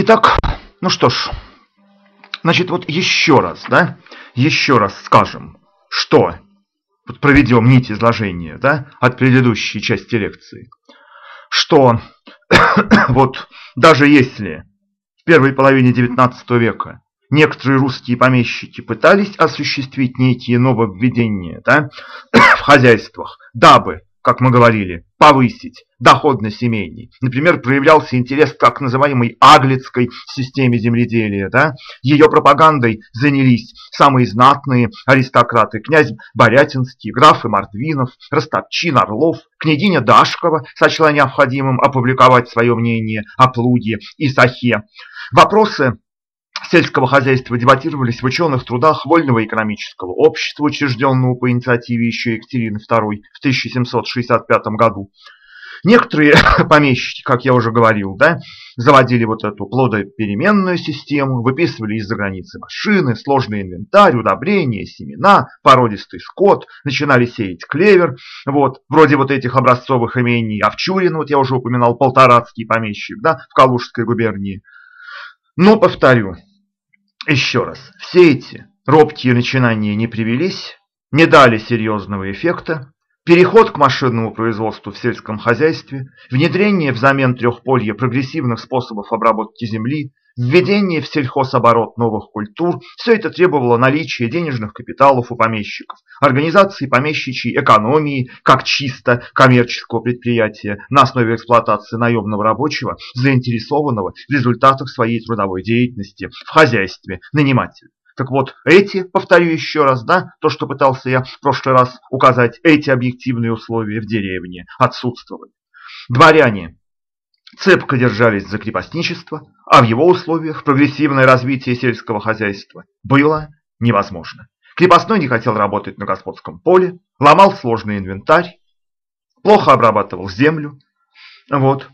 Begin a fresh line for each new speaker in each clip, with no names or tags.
Итак, ну что ж, значит, вот еще раз, да, еще раз скажем, что вот проведем нить изложения, да, от предыдущей части лекции, что вот даже если в первой половине XIX века некоторые русские помещики пытались осуществить некие нововведения да, в хозяйствах, дабы, как мы говорили, повысить доходность семейной. Например, проявлялся интерес к так называемой аглицкой системе земледелия. Да? Ее пропагандой занялись самые знатные аристократы. Князь Борятинский, графы Мордвинов, Ростопчин, Орлов, княгиня Дашкова сочла необходимым опубликовать свое мнение о плуге и сахе. Вопросы сельского хозяйства дебатировались в ученых трудах Вольного экономического общества, учрежденного по инициативе еще Екатерины II в 1765 году. Некоторые помещики, как я уже говорил, да, заводили вот эту плодопеременную систему, выписывали из-за границы машины, сложный инвентарь, удобрения, семена, породистый скот, начинали сеять клевер, вот, вроде вот этих образцовых имений Овчурин, вот я уже упоминал, полторацкий помещик, да, в Калужской губернии. Но, повторю, еще раз, все эти робкие начинания не привелись, не дали серьезного эффекта, Переход к машинному производству в сельском хозяйстве, внедрение взамен трехполья прогрессивных способов обработки земли, введение в сельхозоборот новых культур – все это требовало наличия денежных капиталов у помещиков, организации помещичьей экономии как чисто коммерческого предприятия на основе эксплуатации наемного рабочего, заинтересованного в результатах своей трудовой деятельности в хозяйстве нанимателя. Так вот, эти, повторю еще раз, да, то, что пытался я в прошлый раз указать, эти объективные условия в деревне отсутствовали. Дворяне цепко держались за крепостничество, а в его условиях прогрессивное развитие сельского хозяйства было невозможно. Крепостной не хотел работать на господском поле, ломал сложный инвентарь, плохо обрабатывал землю, вот,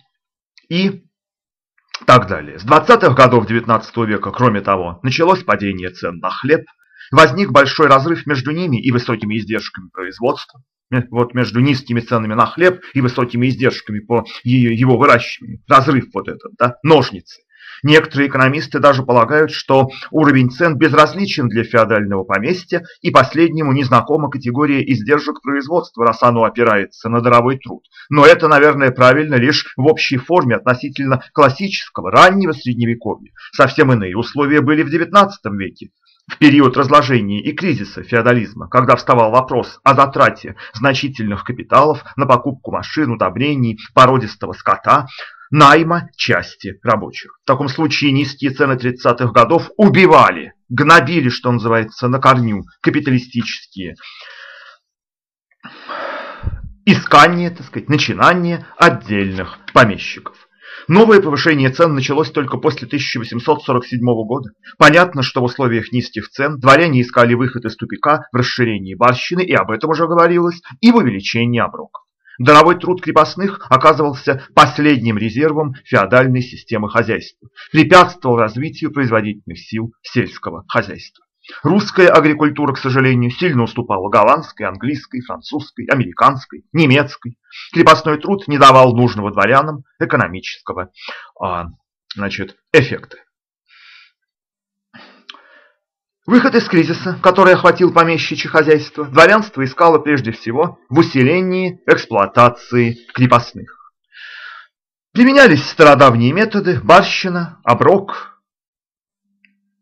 и так далее. С 20-х годов XIX века, кроме того, началось падение цен на хлеб, возник большой разрыв между ними и высокими издержками производства, вот между низкими ценами на хлеб и высокими издержками по его выращиванию. Разрыв вот этот, да, ножницы. Некоторые экономисты даже полагают, что уровень цен безразличен для феодального поместья и последнему незнакома категория издержек производства, раз оно опирается на даровой труд. Но это, наверное, правильно лишь в общей форме относительно классического, раннего средневековья. Совсем иные условия были в XIX веке. В период разложения и кризиса феодализма, когда вставал вопрос о затрате значительных капиталов на покупку машин, удобрений, породистого скота, найма части рабочих. В таком случае низкие цены 30-х годов убивали, гнобили, что называется, на корню капиталистические искания, так сказать, начинания отдельных помещиков. Новое повышение цен началось только после 1847 года. Понятно, что в условиях низких цен дворяне искали выход из тупика в расширении барщины, и об этом уже говорилось, и в увеличении оброков. Даровой труд крепостных оказывался последним резервом феодальной системы хозяйства, препятствовал развитию производительных сил сельского хозяйства. Русская агрикультура, к сожалению, сильно уступала голландской, английской, французской, американской, немецкой. Крепостной труд не давал нужного дворянам экономического а, значит, эффекта. Выход из кризиса, который охватил помещичье хозяйство, дворянство искало прежде всего в усилении эксплуатации крепостных. Применялись стародавние методы, барщина, оброк.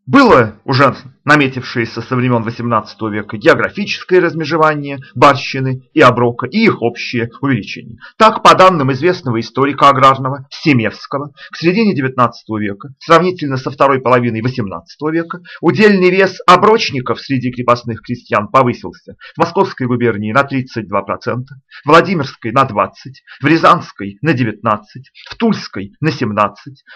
Было уже наметившееся со времен XVIII века географическое размежевание барщины и оброка и их общее увеличение. Так, по данным известного историка аграрного Семевского, к середине XIX века, сравнительно со второй половиной XVIII века, удельный вес оброчников среди крепостных крестьян повысился в Московской губернии на 32%, в Владимирской на 20%, в Рязанской на 19%, в Тульской на 17%,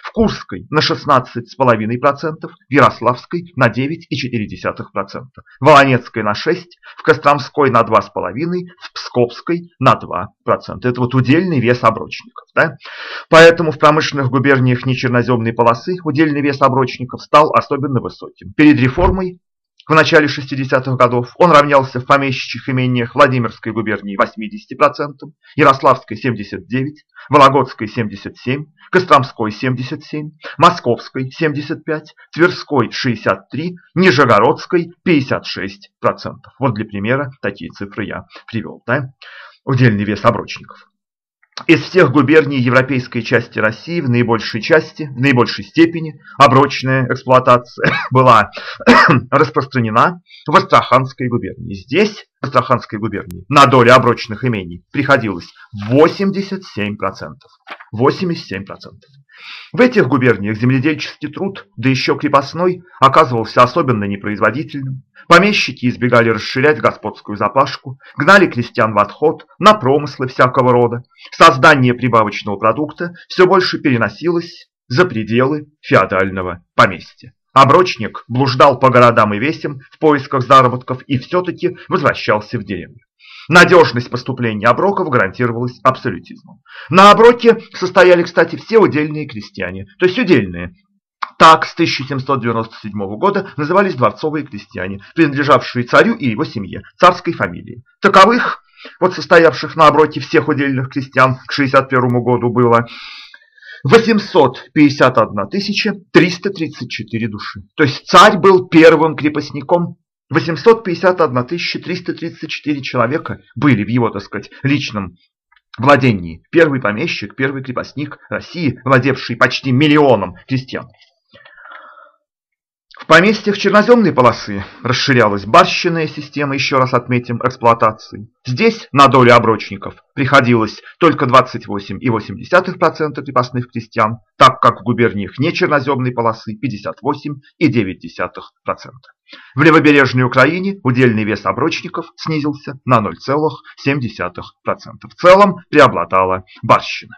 в Курской на 16,5%, в Ярославской на 9% 2,4%, в Волонецкой на 6%, в Костромской на 2,5%, в Псковской на 2%. Это вот удельный вес оброчников. Да? Поэтому в промышленных губерниях нечерноземной полосы удельный вес оброчников стал особенно высоким. Перед реформой В начале 60-х годов он равнялся в помещичьих имениях Владимирской губернии 80%, Ярославской 79%, Вологодской 77%, Костромской 77%, Московской 75%, Тверской 63%, Нижегородской 56%. Вот для примера такие цифры я привел. Да? Удельный вес оброчников. Из всех губерний европейской части России в наибольшей части, в наибольшей степени оброчная эксплуатация была распространена в Астраханской губернии. Здесь, в Астраханской губернии, на долю оброчных имений приходилось 87%. 87%. В этих губерниях земледельческий труд, да еще крепостной, оказывался особенно непроизводительным. Помещики избегали расширять господскую запашку, гнали крестьян в отход, на промыслы всякого рода. Создание прибавочного продукта все больше переносилось за пределы феодального поместья. Оброчник блуждал по городам и весям в поисках заработков и все-таки возвращался в деревню. Надежность поступления оброков гарантировалась абсолютизмом. На оброке состояли, кстати, все удельные крестьяне, то есть удельные. Так, с 1797 года назывались дворцовые крестьяне, принадлежавшие царю и его семье, царской фамилии. Таковых, вот состоявших на оброке всех удельных крестьян к 61 году было 851 334 души. То есть царь был первым крепостником 851 334 человека были в его, так сказать, личном владении. Первый помещик, первый крепостник России, владевший почти миллионом крестьян. В поместьях черноземной полосы расширялась барщинная система, еще раз отметим, эксплуатации. Здесь на долю оброчников приходилось только 28,8% крепостных крестьян, так как в губерниях не черноземной полосы 58,9%. В левобережной Украине удельный вес оброчников снизился на 0,7%. В целом преобладала барщина.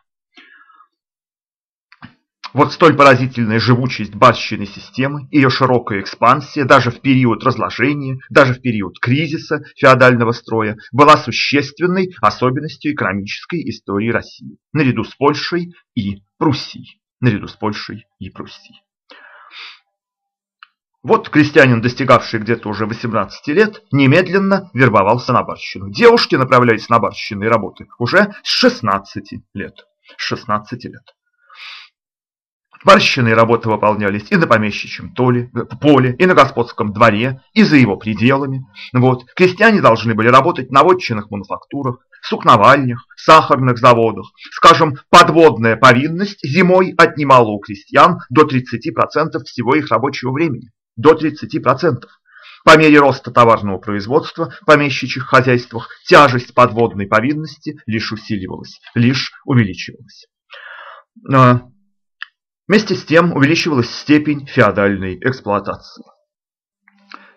Вот столь поразительная живучесть барщиной системы, ее широкая экспансия даже в период разложения, даже в период кризиса феодального строя была существенной особенностью экономической истории России, наряду с Польшей и Пруссией. Наряду с Польшей и Пруссией. Вот крестьянин, достигавший где-то уже 18 лет, немедленно вербовался на барщину. Девушки направлялись на барщинные работы уже с 16 лет. С 16 лет. Барщиные работы выполнялись и на помещичьем толе, э, поле, и на господском дворе, и за его пределами. Вот. Крестьяне должны были работать на вотчинных мануфактурах, сукновальнях, сахарных заводах. Скажем, подводная повинность зимой отнимала у крестьян до 30% всего их рабочего времени. До 30%. По мере роста товарного производства в помещичьих хозяйствах тяжесть подводной повинности лишь усиливалась, лишь увеличивалась. Вместе с тем увеличивалась степень феодальной эксплуатации.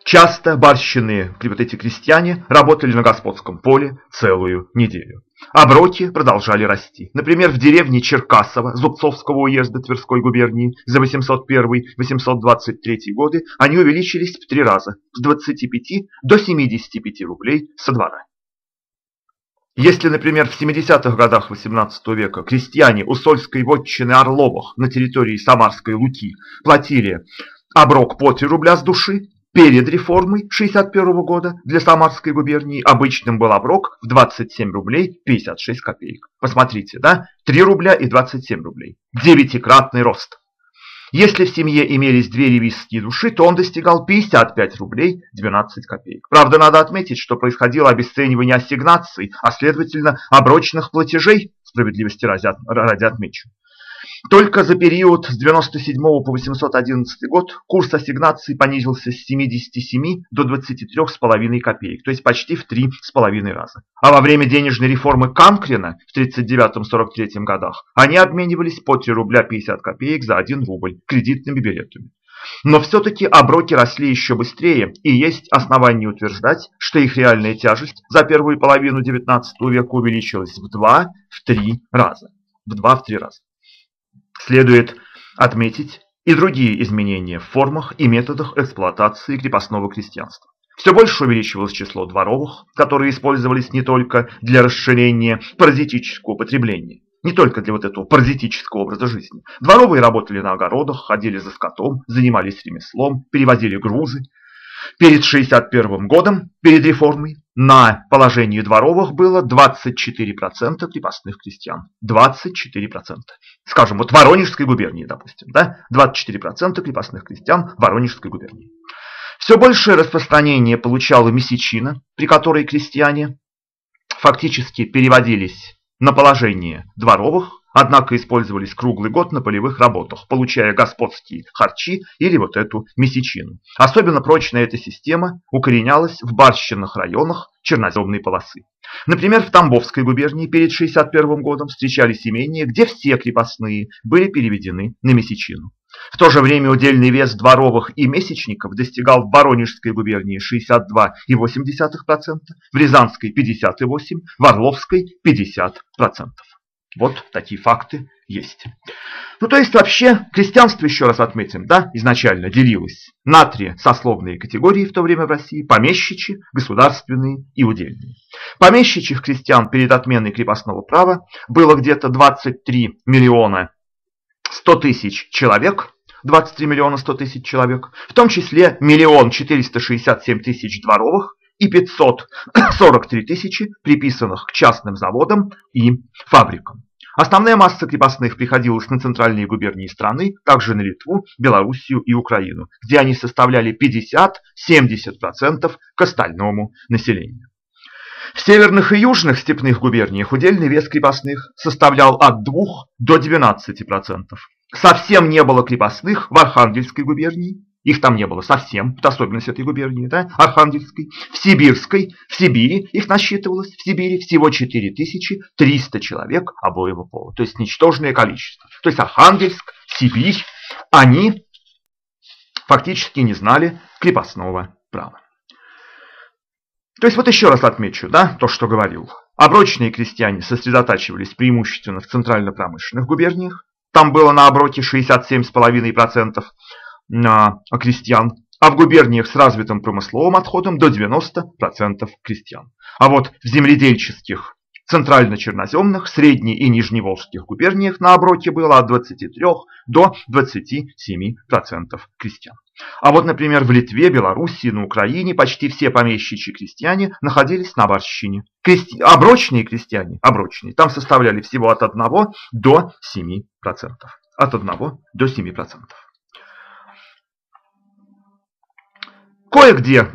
Часто барщины, вот эти крестьяне, работали на господском поле целую неделю. Оброки продолжали расти. Например, в деревне Черкасово Зубцовского уезда Тверской губернии за 801-823 годы они увеличились в три раза, с 25 до 75 рублей со двора. Если, например, в 70-х годах XVIII века крестьяне у Сольской вотчины Орловых на территории Самарской Луки платили оброк по 3 рубля с души, перед реформой 61 года для Самарской губернии обычным был оброк в 27 рублей 56 копеек. Посмотрите, да? 3 рубля и 27 рублей. Девятикратный рост. Если в семье имелись две ревизские души, то он достигал 55 рублей 12 копеек. Правда, надо отметить, что происходило обесценивание ассигнаций, а следовательно оброчных платежей, справедливости ради, отмечу. Только за период с 97 по 811 год курс ассигнаций понизился с 77 до 23,5 копеек, то есть почти в 3,5 раза. А во время денежной реформы Канкрина в 39-43 годах они обменивались по 3 рубля 50 копеек за 1 рубль кредитными билетами. Но все-таки оброки росли еще быстрее, и есть основания утверждать, что их реальная тяжесть за первую половину XIX века увеличилась в 2-3 раза. В 2-3 раза. Следует отметить и другие изменения в формах и методах эксплуатации крепостного крестьянства. Все больше увеличивалось число дворовых, которые использовались не только для расширения паразитического потребления, не только для вот этого паразитического образа жизни. Дворовые работали на огородах, ходили за скотом, занимались ремеслом, перевозили грузы. Перед 61 годом, перед реформой, на положении дворовых было 24% крепостных крестьян. 24%. Скажем, вот Воронежской губернии, допустим, да? 24% крепостных крестьян Воронежской губернии. Все большее распространение получала месячина, при которой крестьяне фактически переводились на положение дворовых, однако использовались круглый год на полевых работах, получая господские харчи или вот эту месячину. Особенно прочная эта система укоренялась в барщинных районах черноземной полосы. Например, в Тамбовской губернии перед 61 годом встречались имения, где все крепостные были переведены на месячину. В то же время удельный вес дворовых и месячников достигал в Воронежской губернии 62,8%, в Рязанской 58%, в Орловской 50%. Вот такие факты есть. Ну, то есть вообще крестьянство, еще раз отметим, да, изначально делилось на три сословные категории в то время в России. Помещичьи, государственные и удельные. Помещичьих крестьян перед отменой крепостного права было где-то 23 миллиона 100 тысяч человек, 23 миллиона 100 тысяч человек, в том числе миллион 467 тысяч дворовых и 543 тысячи приписанных к частным заводам и фабрикам. Основная масса крепостных приходилась на центральные губернии страны, также на Литву, Белоруссию и Украину, где они составляли 50-70% к остальному населению. В северных и южных степных губерниях удельный вес крепостных составлял от 2 до 12%. Совсем не было крепостных в Архангельской губернии, их там не было совсем, это особенность этой губернии, да, Архангельской. В Сибирской, в Сибири их насчитывалось, в Сибири всего 4300 человек обоего пола. То есть ничтожное количество. То есть Архангельск, Сибирь, они фактически не знали крепостного права. То есть вот еще раз отмечу, да, то, что говорил. Оброчные крестьяне сосредотачивались преимущественно в центрально-промышленных губерниях. Там было на оброте 67,5% крестьян, а в губерниях с развитым промысловым отходом до 90% крестьян. А вот в земледельческих центрально-черноземных, средне- и нижневолжских губерниях на оброте было от 23 до 27% крестьян. А вот, например, в Литве, Белоруссии, на Украине почти все помещичьи крестьяне находились на барщине. Крести... Оброчные крестьяне, оброчные, там составляли всего от 1 до 7%. От 1 до 7%. Кое-где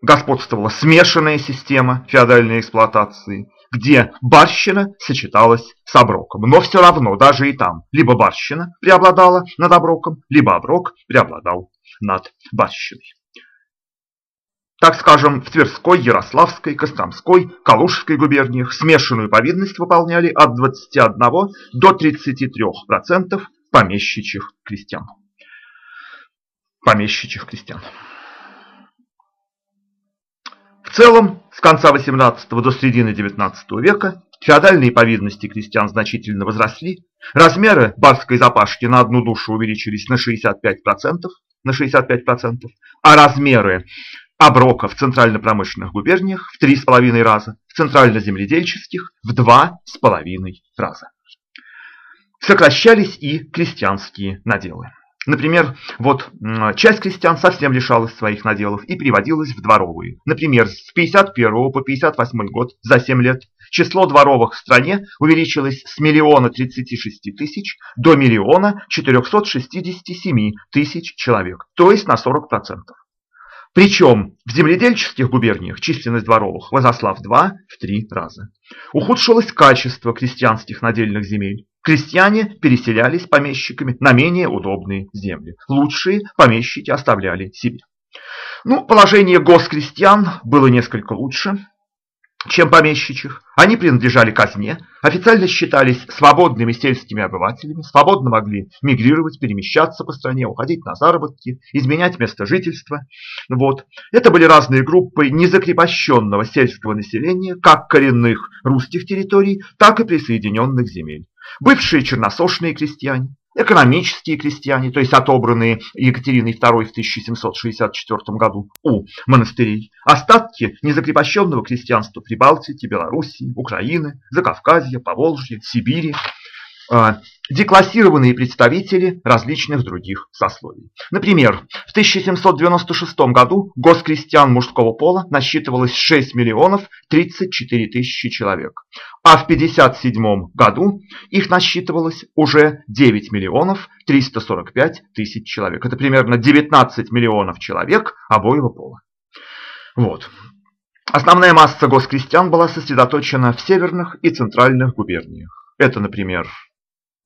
господствовала смешанная система феодальной эксплуатации, где барщина сочеталась с оброком. Но все равно, даже и там, либо барщина преобладала над оброком, либо оброк преобладал над барщиной. Так скажем, в Тверской, Ярославской, Костромской, Калужской губерниях смешанную повинность выполняли от 21 до 33% помещичьих крестьян. Помещичьих крестьян. В целом, с конца XVIII до середины XIX века феодальные повинности крестьян значительно возросли, размеры барской запашки на одну душу увеличились на 65%, на 65%, а размеры оброка в центрально-промышленных губерниях в 3,5 раза, в центрально-земледельческих в 2,5 раза. Сокращались и крестьянские наделы. Например, вот часть крестьян совсем лишалась своих наделов и переводилась в дворовые. Например, с 51 по 58 год, за 7 лет, число дворовых в стране увеличилось с миллиона 36 тысяч до миллиона 467 тысяч человек, то есть на 40%. Причем в земледельческих губерниях численность дворовых возросла в 2-3 раза. Ухудшилось качество крестьянских надельных земель. Крестьяне переселялись помещиками на менее удобные земли. Лучшие помещики оставляли себе. Ну, положение госкрестьян было несколько лучше, чем помещичьих. Они принадлежали казне, официально считались свободными сельскими обывателями, свободно могли мигрировать, перемещаться по стране, уходить на заработки, изменять место жительства. Вот. Это были разные группы незакрепощенного сельского населения, как коренных русских территорий, так и присоединенных земель бывшие черносошные крестьяне, экономические крестьяне, то есть отобранные Екатериной II в 1764 году у монастырей, остатки незакрепощенного крестьянства Прибалтики, Белоруссии, Украины, Закавказья, Поволжья, Сибири. А, деклассированные представители различных других сословий. Например, в 1796 году госкрестьян мужского пола насчитывалось 6 миллионов 34 тысячи человек, а в 1957 году их насчитывалось уже 9 миллионов 345 тысяч человек. Это примерно 19 миллионов человек обоего пола. Вот. Основная масса госкрестьян была сосредоточена в северных и центральных губерниях. Это, например,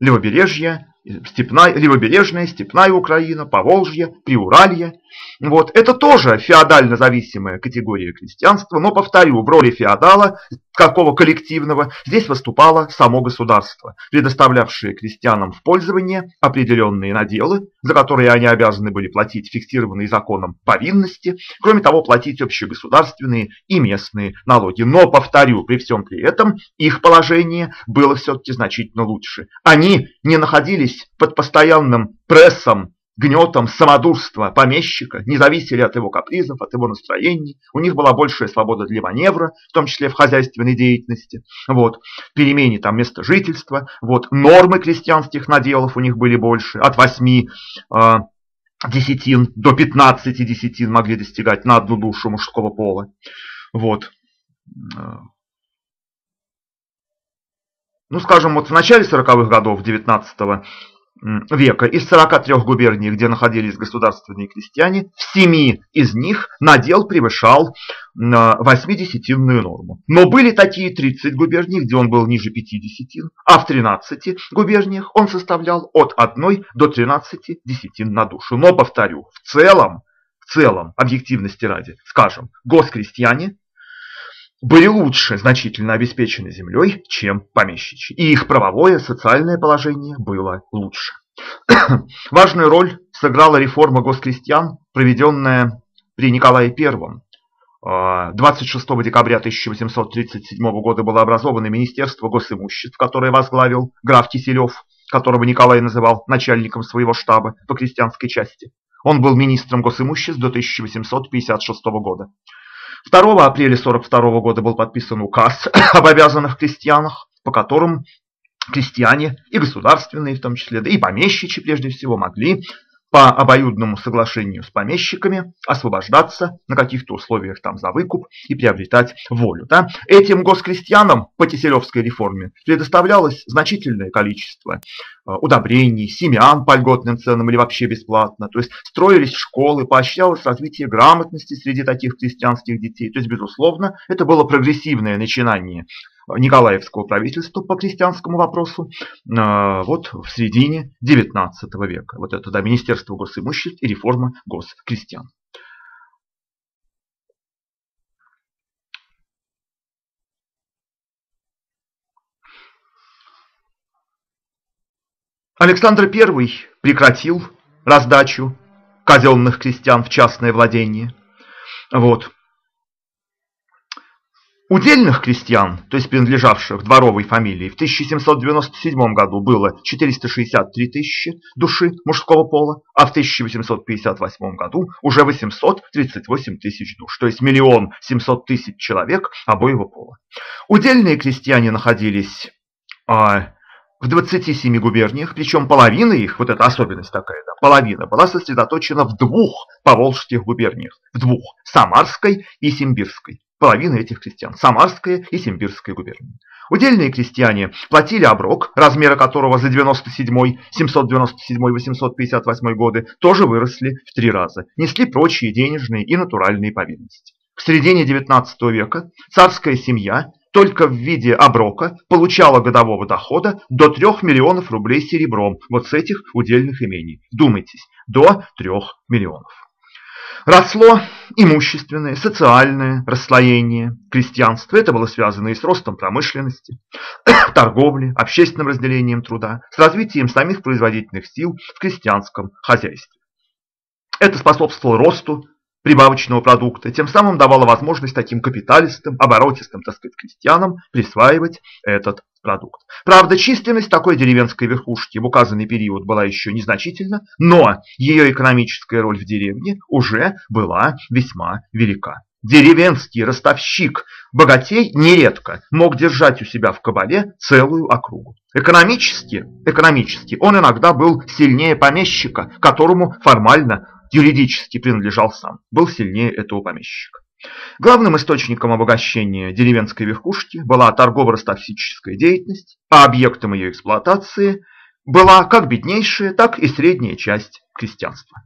левобережье, степная, левобережная, степная Украина, Поволжье, Приуралье. Вот. Это тоже феодально зависимая категория крестьянства, но, повторю, в роли феодала какого коллективного, здесь выступало само государство, предоставлявшее крестьянам в пользование определенные наделы, за которые они обязаны были платить фиксированные законом повинности, кроме того, платить общегосударственные и местные налоги. Но, повторю, при всем при этом их положение было все-таки значительно лучше. Они не находились под постоянным прессом гнетом самодурства помещика, не зависели от его капризов, от его настроений. У них была большая свобода для маневра, в том числе в хозяйственной деятельности, вот, перемене там места жительства, вот, нормы крестьянских наделов у них были больше, от 8 э, десятин до 15 десятин могли достигать на одну душу мужского пола. Вот. Ну, скажем, вот в начале 40-х годов 19 века из 43 губерний, где находились государственные крестьяне, в 7 из них надел превышал 80-тинную норму. Но были такие 30 губерний, где он был ниже 5 десятин, а в 13 губерниях он составлял от 1 до 13 десятин на душу. Но, повторю, в целом, в целом, объективности ради, скажем, госкрестьяне были лучше значительно обеспечены землей, чем помещичьи, и их правовое социальное положение было лучше. Важную роль сыграла реформа госкрестьян, проведенная при Николае I. 26 а, декабря 1837 года было образовано Министерство госимуществ, которое возглавил граф Киселев, которого Николай называл начальником своего штаба по крестьянской части. Он был министром госимуществ до 1856 года. 2 апреля 1942 года был подписан указ об обязанных крестьянах, по которым крестьяне и государственные в том числе, да и помещичьи прежде всего могли по обоюдному соглашению с помещиками освобождаться на каких-то условиях там за выкуп и приобретать волю. Да? Этим госкрестьянам по Киселевской реформе предоставлялось значительное количество э, удобрений, семян по льготным ценам или вообще бесплатно. То есть строились школы, поощрялось развитие грамотности среди таких крестьянских детей. То есть, безусловно, это было прогрессивное начинание Николаевского правительства по крестьянскому вопросу а, вот в середине XIX века. Вот это да, Министерство госимуществ и реформа госкрестьян. Александр I прекратил раздачу казенных крестьян в частное владение. Вот. Удельных крестьян, то есть принадлежавших дворовой фамилии, в 1797 году было 463 тысячи души мужского пола, а в 1858 году уже 838 тысяч душ, то есть миллион 700 тысяч человек обоего пола. Удельные крестьяне находились а, в 27 губерниях, причем половина их, вот эта особенность такая, да, половина была сосредоточена в двух поволжских губерниях, в двух, Самарской и Симбирской половина этих крестьян – Самарская и Симбирская губернии. Удельные крестьяне платили оброк, размеры которого за 97, 797, 858 годы тоже выросли в три раза, несли прочие денежные и натуральные повинности. В середине XIX века царская семья только в виде оброка получала годового дохода до 3 миллионов рублей серебром вот с этих удельных имений. Думайтесь, до 3 миллионов. Росло имущественное, социальное расслоение крестьянства. Это было связано и с ростом промышленности, торговли, общественным разделением труда, с развитием самих производительных сил в крестьянском хозяйстве. Это способствовало росту прибавочного продукта, тем самым давало возможность таким капиталистам, оборотистым, так сказать, крестьянам присваивать этот продукт. Правда, численность такой деревенской верхушки в указанный период была еще незначительна, но ее экономическая роль в деревне уже была весьма велика. деревенский ростовщик богатей нередко мог держать у себя в кабале целую округу. Экономически, экономически он иногда был сильнее помещика, которому формально юридически принадлежал сам, был сильнее этого помещика. Главным источником обогащения деревенской верхушки была торгово-ростовсическая деятельность, а объектом ее эксплуатации была как беднейшая, так и средняя часть крестьянства.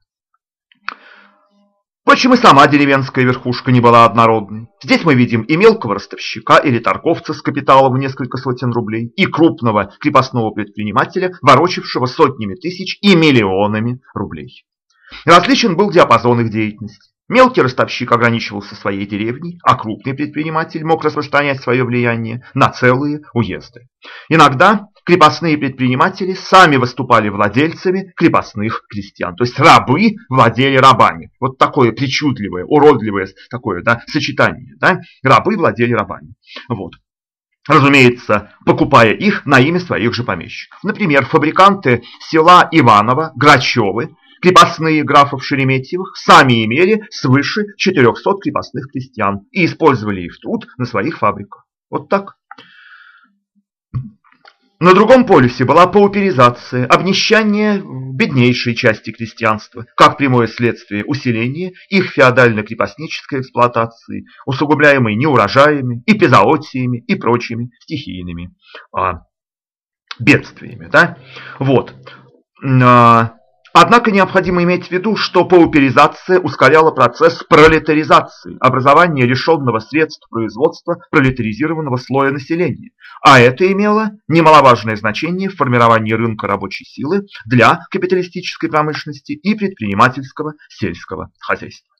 Впрочем, и сама деревенская верхушка не была однородной. Здесь мы видим и мелкого ростовщика или торговца с капиталом в несколько сотен рублей, и крупного крепостного предпринимателя, ворочившего сотнями тысяч и миллионами рублей. Различен был диапазон их деятельности. Мелкий ростовщик ограничивался своей деревней, а крупный предприниматель мог распространять свое влияние на целые уезды. Иногда крепостные предприниматели сами выступали владельцами крепостных крестьян. То есть рабы владели рабами. Вот такое причудливое, уродливое такое да, сочетание. Да? Рабы владели рабами. Вот. Разумеется, покупая их на имя своих же помещиков. Например, фабриканты села Иваново, Грачевы Крепостные графов Шереметьевых сами имели свыше 400 крепостных крестьян и использовали их труд на своих фабриках. Вот так. На другом полюсе была пауперизация, обнищание беднейшей части крестьянства, как прямое следствие усиления их феодально-крепостнической эксплуатации, усугубляемой неурожаями, эпизоотиями и прочими стихийными а, бедствиями. Да? Вот. А, Однако необходимо иметь в виду, что пауперизация ускоряла процесс пролетаризации, образования решенного средств производства пролетаризированного слоя населения, а это имело немаловажное значение в формировании рынка рабочей силы для капиталистической промышленности и предпринимательского сельского хозяйства.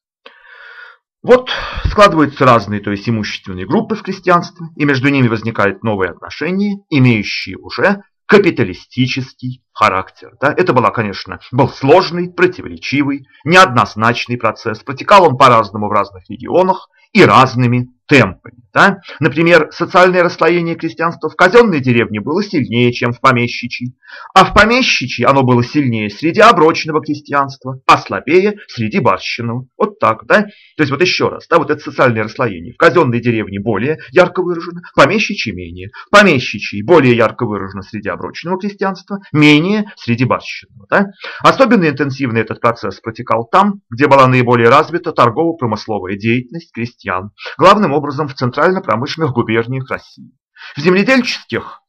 Вот складываются разные, то есть имущественные группы в крестьянстве, и между ними возникают новые отношения, имеющие уже капиталистический характер. Да? Это была, конечно, был сложный, противоречивый, неоднозначный процесс. Протекал он по-разному в разных регионах и разными темпами. Да? Например, социальное расслоение крестьянства в казенной деревне было сильнее, чем в помещичьей, а в помещичьей оно было сильнее среди оброчного крестьянства, а слабее среди барщинного. Вот так, да? То есть вот еще раз, да, вот это социальное расслоение. В казенной деревне более ярко выражено, помещичьей менее. Помещичьей более ярко выражено среди оброчного крестьянства, менее среди барщинного. Да? Особенно интенсивно этот процесс протекал там, где была наиболее развита торгово-промысловая деятельность крестьян. Главным образом в центрально-промышленных губерниях России. В земледельческих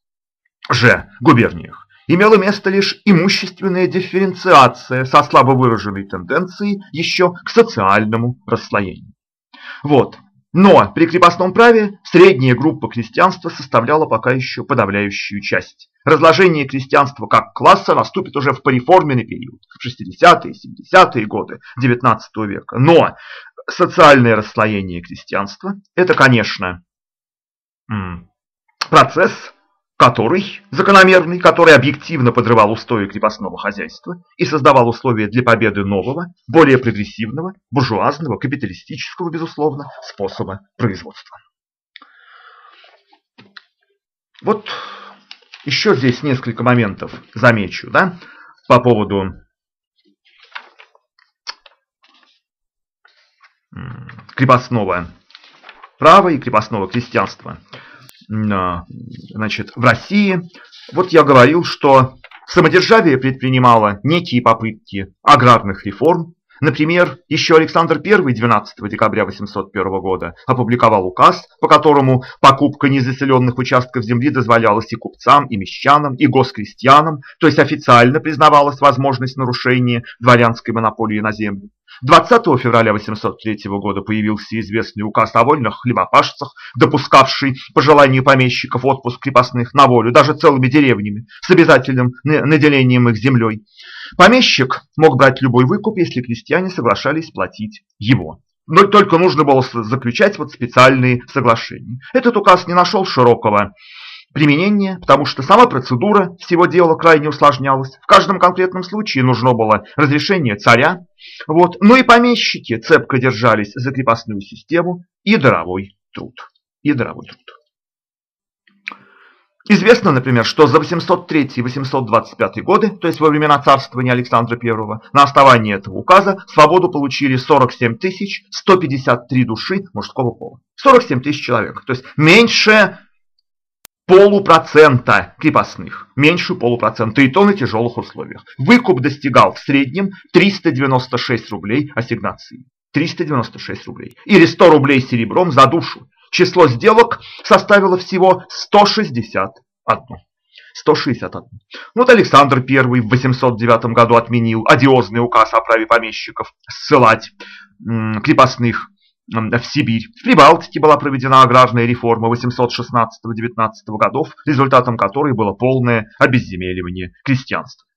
же губерниях имела место лишь имущественная дифференциация со слабо выраженной тенденцией еще к социальному расслоению. Вот. Но при крепостном праве средняя группа крестьянства составляла пока еще подавляющую часть. Разложение крестьянства как класса наступит уже в пореформенный период, в 60-е, 70-е годы XIX века. Но социальное расслоение крестьянства – это, конечно, процесс, который закономерный, который объективно подрывал устои крепостного хозяйства и создавал условия для победы нового, более прогрессивного, буржуазного, капиталистического, безусловно, способа производства. Вот еще здесь несколько моментов замечу да, по поводу крепостного права и крепостного крестьянства а, значит, в России. Вот я говорил, что самодержавие предпринимало некие попытки аграрных реформ. Например, еще Александр I 12 декабря 801 года опубликовал указ, по которому покупка незаселенных участков земли дозволялась и купцам, и мещанам, и госкрестьянам, то есть официально признавалась возможность нарушения дворянской монополии на землю. 20 февраля 803 года появился известный указ о вольных хлебопашцах, допускавший по желанию помещиков отпуск крепостных на волю, даже целыми деревнями, с обязательным наделением их землей. Помещик мог брать любой выкуп, если крестьяне соглашались платить его. Но только нужно было заключать вот специальные соглашения. Этот указ не нашел широкого применения, потому что сама процедура всего дела крайне усложнялась. В каждом конкретном случае нужно было разрешение царя. Вот. Ну и помещики цепко держались за крепостную систему и даровой труд. И даровой труд. Известно, например, что за 803-825 годы, то есть во времена царствования Александра I, на основании этого указа свободу получили 47 153 души мужского пола. 47 тысяч человек, то есть меньше полупроцента крепостных, меньше полупроцента, и то на тяжелых условиях. Выкуп достигал в среднем 396 рублей ассигнации. 396 рублей. Или 100 рублей серебром за душу. Число сделок составило всего 161. 161. Вот Александр I в 809 году отменил одиозный указ о праве помещиков ссылать крепостных в Сибирь. В Прибалтике была проведена аграрная реформа 816-19 годов, результатом которой было полное обезземеливание крестьянства.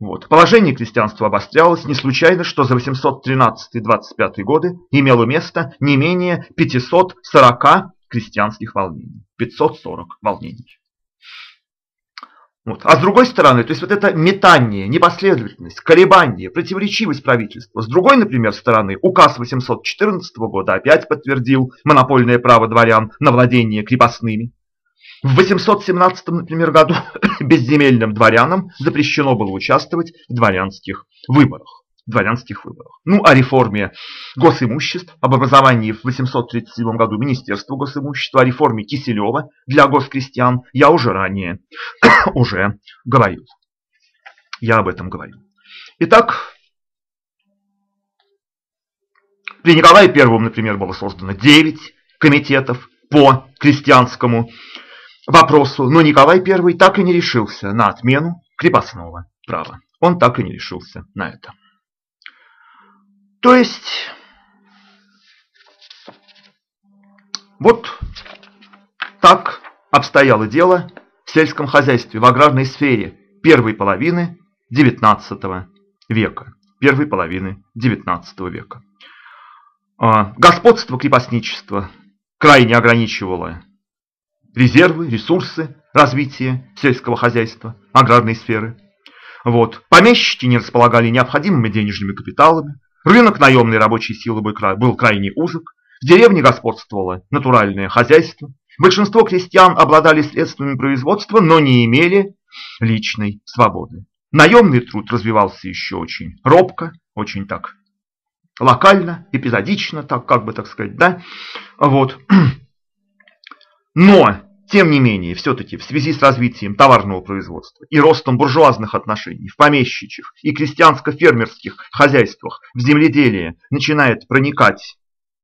Вот. Положение крестьянства обострялось не случайно, что за 813-25 годы имело место не менее 540 крестьянских волнений. 540 волнений. Вот. А с другой стороны, то есть вот это метание, непоследовательность, колебание, противоречивость правительства. С другой, например, стороны, указ 814 года опять подтвердил монопольное право дворян на владение крепостными. В 817, например, году безземельным дворянам запрещено было участвовать в дворянских выборах. Дворянских выборах. Ну, о реформе госимуществ, об образовании в 837 году Министерства госимущества, о реформе Киселева для госкрестьян я уже ранее уже говорил. Я об этом говорил. Итак, при Николае I, например, было создано 9 комитетов по крестьянскому вопросу, но Николай I так и не решился на отмену крепостного права. Он так и не решился на это. То есть, вот так обстояло дело в сельском хозяйстве, в аграрной сфере первой половины XIX века. Первой половины XIX века. А, господство крепостничества крайне ограничивало резервы, ресурсы развития сельского хозяйства, аграрной сферы. Вот. Помещики не располагали необходимыми денежными капиталами, рынок наемной рабочей силы был крайне узок, в деревне господствовало натуральное хозяйство, большинство крестьян обладали средствами производства, но не имели личной свободы. Наемный труд развивался еще очень робко, очень так локально, эпизодично, так как бы так сказать, да, вот. Но, тем не менее, все-таки в связи с развитием товарного производства и ростом буржуазных отношений в помещичьих и крестьянско-фермерских хозяйствах в земледелие начинает проникать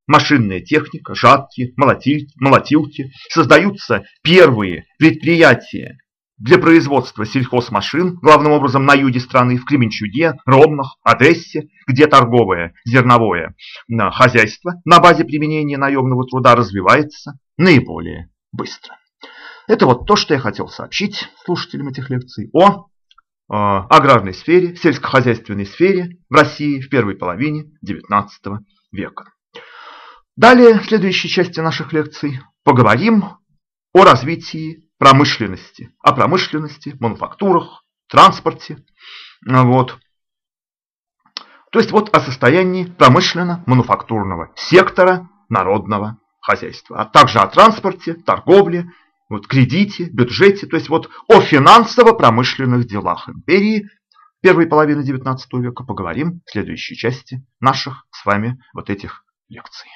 машинная техника, жатки, молотилки, молотилки, создаются первые предприятия для производства сельхозмашин, главным образом на юге страны, в Кременчуге, Ромнах, Одессе, где торговое зерновое хозяйство на базе применения наемного труда развивается. Наиболее быстро. Это вот то, что я хотел сообщить слушателям этих лекций о э, аграрной сфере, сельскохозяйственной сфере в России в первой половине XIX века. Далее, в следующей части наших лекций, поговорим о развитии промышленности, о промышленности, мануфактурах, транспорте. Вот. То есть вот о состоянии промышленно-мануфактурного сектора народного хозяйства, а также о транспорте, торговле, вот, кредите, бюджете, то есть вот о финансово-промышленных делах империи первой половины XIX века поговорим в следующей части наших с вами вот этих лекций.